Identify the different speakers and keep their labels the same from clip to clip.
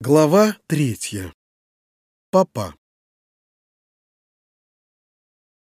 Speaker 1: Глава третья. Папа.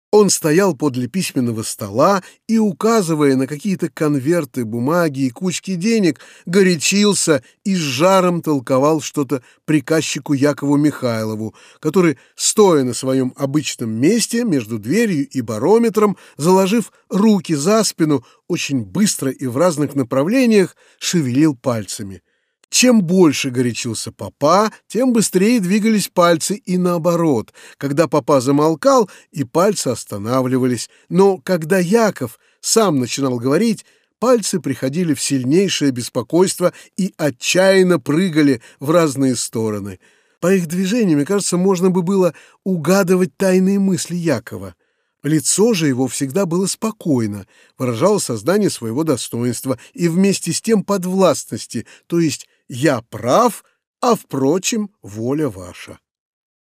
Speaker 1: Он стоял подле письменного стола и, указывая на какие-то конверты, бумаги и кучки денег, горячился и с жаром толковал что-то приказчику Якову Михайлову, который, стоя на своем обычном месте между дверью и барометром, заложив руки за спину, очень быстро и в разных направлениях шевелил пальцами — чем больше горячился папа, тем быстрее двигались пальцы и наоборот. Когда папа замолкал, и пальцы останавливались. Но когда Яков сам начинал говорить, пальцы приходили в сильнейшее беспокойство и отчаянно прыгали в разные стороны. По их движениям, кажется, можно бы было угадывать тайные мысли Якова. Лицо же его всегда было спокойно, выражало сознание своего достоинства и вместе с тем подвластности, то есть я прав, а, впрочем, воля ваша.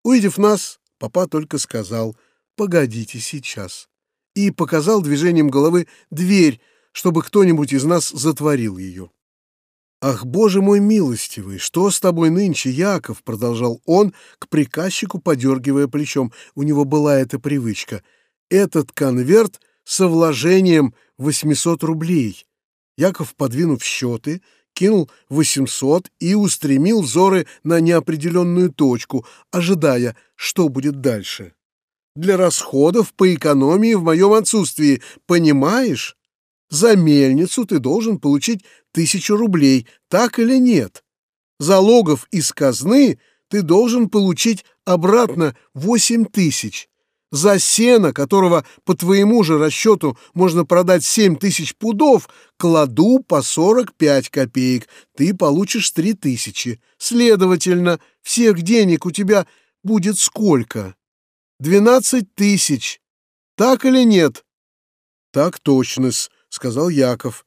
Speaker 1: Увидев нас, папа только сказал «Погодите сейчас» и показал движением головы дверь, чтобы кто-нибудь из нас затворил ее. «Ах, Боже мой милостивый, что с тобой нынче, Яков?» — продолжал он, к приказчику подергивая плечом. У него была эта привычка. «Этот конверт со вложением 800 рублей». Яков, подвинув счеты, кинул 800 и устремил взоры на неопределенную точку, ожидая, что будет дальше. Для расходов по экономии в моем отсутствии, понимаешь? За мельницу ты должен получить тысячу рублей, так или нет? Залогов из казны ты должен получить обратно восемь тысяч. За сено, которого по твоему же расчету можно продать семь тысяч пудов, кладу по сорок пять копеек. Ты получишь три тысячи. Следовательно, всех денег у тебя будет сколько? Двенадцать тысяч. Так или нет? Так точно-с, сказал Яков.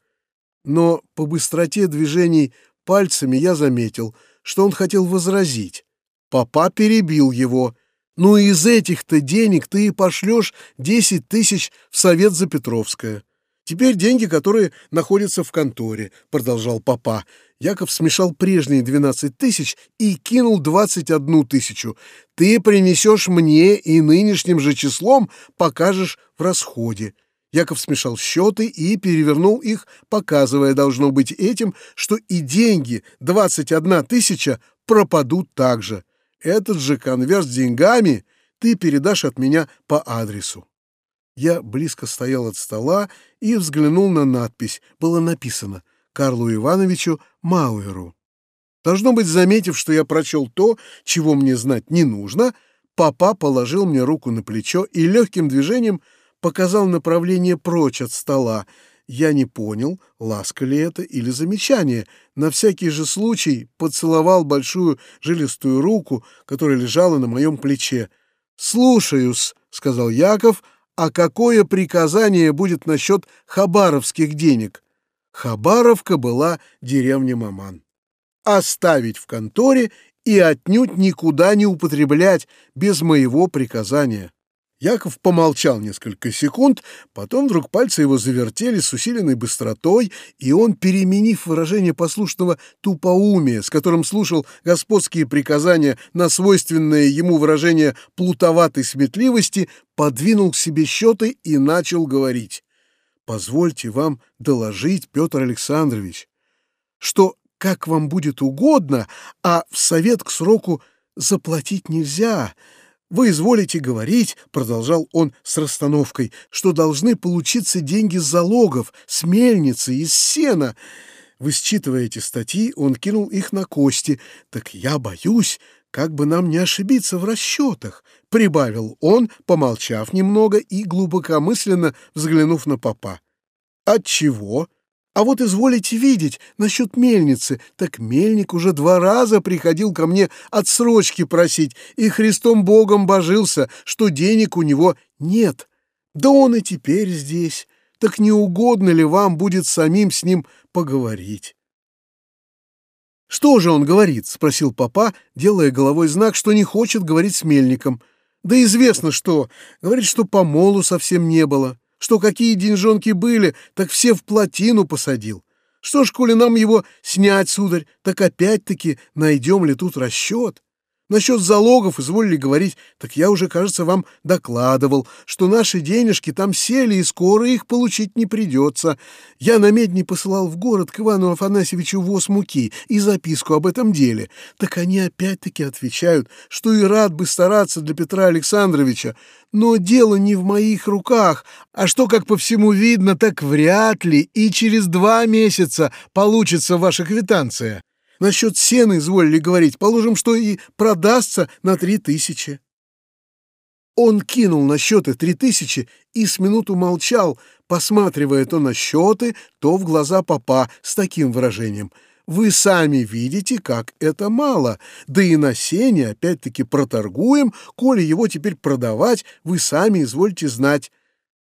Speaker 1: Но по быстроте движений пальцами я заметил, что он хотел возразить. Папа перебил его — ну, из этих-то денег ты и пошлешь десять тысяч в Совет за Петровское. Теперь деньги, которые находятся в конторе, — продолжал папа. Яков смешал прежние двенадцать тысяч и кинул двадцать одну тысячу. Ты принесешь мне и нынешним же числом покажешь в расходе. Яков смешал счеты и перевернул их, показывая, должно быть, этим, что и деньги, двадцать одна тысяча, пропадут также. Этот же конверт с деньгами ты передашь от меня по адресу. Я близко стоял от стола и взглянул на надпись. Было написано «Карлу Ивановичу Мауэру». Должно быть, заметив, что я прочел то, чего мне знать не нужно, папа положил мне руку на плечо и легким движением показал направление прочь от стола, я не понял, ласка ли это или замечание. На всякий же случай поцеловал большую жилистую руку, которая лежала на моем плече. «Слушаюсь», — сказал Яков, — «а какое приказание будет насчет хабаровских денег?» Хабаровка была деревня Маман. «Оставить в конторе и отнюдь никуда не употреблять без моего приказания». Яков помолчал несколько секунд, потом вдруг пальцы его завертели с усиленной быстротой, и он, переменив выражение послушного тупоумия, с которым слушал господские приказания на свойственное ему выражение плутоватой сметливости, подвинул к себе счеты и начал говорить. «Позвольте вам доложить, Петр Александрович, что, как вам будет угодно, а в совет к сроку заплатить нельзя», вы изволите говорить, — продолжал он с расстановкой, — что должны получиться деньги с залогов, с мельницы, из сена. Вы считываете статьи, он кинул их на кости. Так я боюсь, как бы нам не ошибиться в расчетах, — прибавил он, помолчав немного и глубокомысленно взглянув на папа. Отчего? А вот изволите видеть, насчет мельницы, так мельник уже два раза приходил ко мне отсрочки просить, и Христом Богом божился, что денег у него нет. Да он и теперь здесь. Так не угодно ли вам будет самим с ним поговорить? «Что же он говорит?» — спросил папа, делая головой знак, что не хочет говорить с мельником. «Да известно что. Говорит, что помолу совсем не было» что какие деньжонки были, так все в плотину посадил, Что ж, коли нам его снять, сударь, так опять-таки найдем ли тут расчет? Насчет залогов изволили говорить, так я уже, кажется, вам докладывал, что наши денежки там сели, и скоро их получить не придется. Я на медне посылал в город к Ивану Афанасьевичу воз муки и записку об этом деле. Так они опять-таки отвечают, что и рад бы стараться для Петра Александровича, но дело не в моих руках, а что, как по всему видно, так вряд ли и через два месяца получится ваша квитанция. Насчет сена изволили говорить. Положим, что и продастся на три тысячи. Он кинул на счеты три тысячи и с минуту молчал, посматривая то на счеты, то в глаза папа с таким выражением. «Вы сами видите, как это мало. Да и на сене опять-таки проторгуем, коли его теперь продавать, вы сами извольте знать».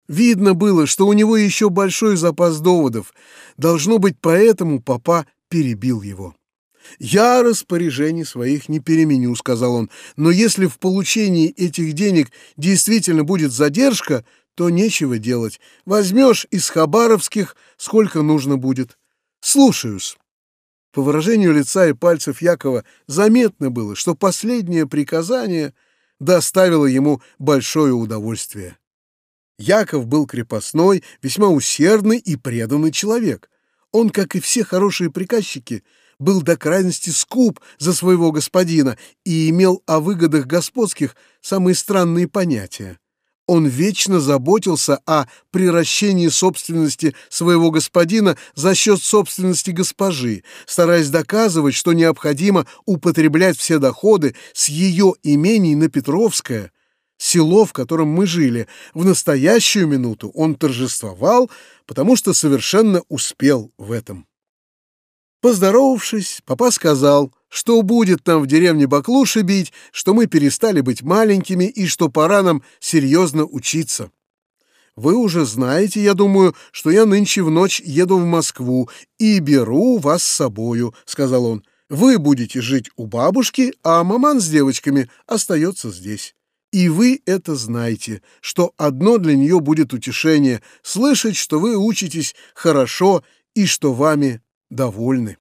Speaker 1: Видно было, что у него еще большой запас доводов. Должно быть, поэтому папа перебил его. «Я распоряжений своих не переменю», — сказал он, «но если в получении этих денег действительно будет задержка, то нечего делать. Возьмешь из хабаровских, сколько нужно будет. Слушаюсь». По выражению лица и пальцев Якова заметно было, что последнее приказание доставило ему большое удовольствие. Яков был крепостной, весьма усердный и преданный человек. Он, как и все хорошие приказчики, был до крайности скуп за своего господина и имел о выгодах господских самые странные понятия. Он вечно заботился о приращении собственности своего господина за счет собственности госпожи, стараясь доказывать, что необходимо употреблять все доходы с ее имений на Петровское, село, в котором мы жили. В настоящую минуту он торжествовал, потому что совершенно успел в этом. Поздоровавшись, папа сказал, что будет нам в деревне баклуши бить, что мы перестали быть маленькими и что пора нам серьезно учиться. Вы уже знаете, я думаю, что я нынче в ночь еду в Москву и беру вас с собою, — сказал он. Вы будете жить у бабушки, а маман с девочками остается здесь. И вы это знаете, что одно для нее будет утешение — слышать, что вы учитесь хорошо и что вами довольны.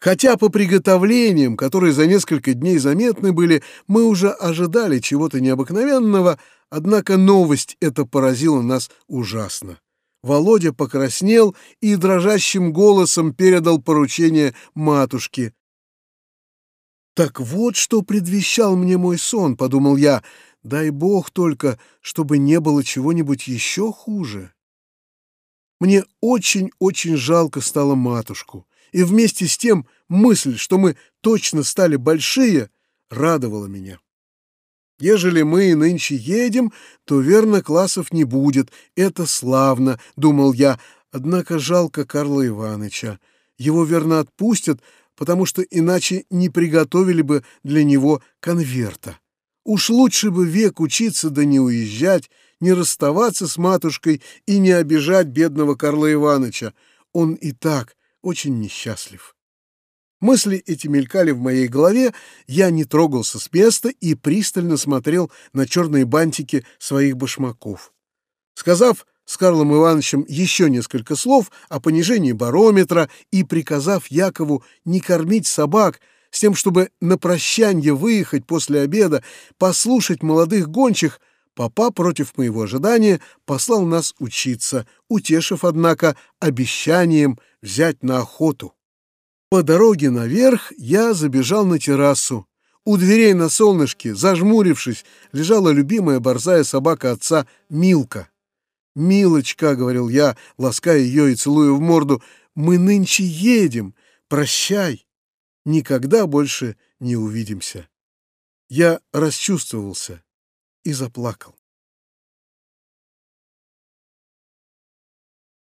Speaker 1: Хотя по приготовлениям, которые за несколько дней заметны были, мы уже ожидали чего-то необыкновенного, однако новость эта поразила нас ужасно. Володя покраснел и дрожащим голосом передал поручение матушке. «Так вот, что предвещал мне мой сон», — подумал я. «Дай бог только, чтобы не было чего-нибудь еще хуже». Мне очень-очень жалко стало матушку, и вместе с тем мысль, что мы точно стали большие, радовала меня. Ежели мы нынче едем, то верно классов не будет. Это славно, думал я, однако жалко Карла Ивановича. Его верно отпустят, потому что иначе не приготовили бы для него конверта. Уж лучше бы век учиться да не уезжать, не расставаться с матушкой и не обижать бедного Карла Ивановича. Он и так очень несчастлив. Мысли эти мелькали в моей голове, я не трогался с места и пристально смотрел на черные бантики своих башмаков. Сказав с Карлом Ивановичем еще несколько слов о понижении барометра и приказав Якову не кормить собак, с тем, чтобы на прощанье выехать после обеда, послушать молодых гончих, папа против моего ожидания послал нас учиться, утешив, однако, обещанием взять на охоту. По дороге наверх я забежал на террасу. У дверей на солнышке, зажмурившись, лежала любимая борзая собака отца Милка. «Милочка», — говорил я, лаская ее и целуя в морду, — «мы нынче едем. Прощай. Никогда больше не увидимся». Я расчувствовался и заплакал.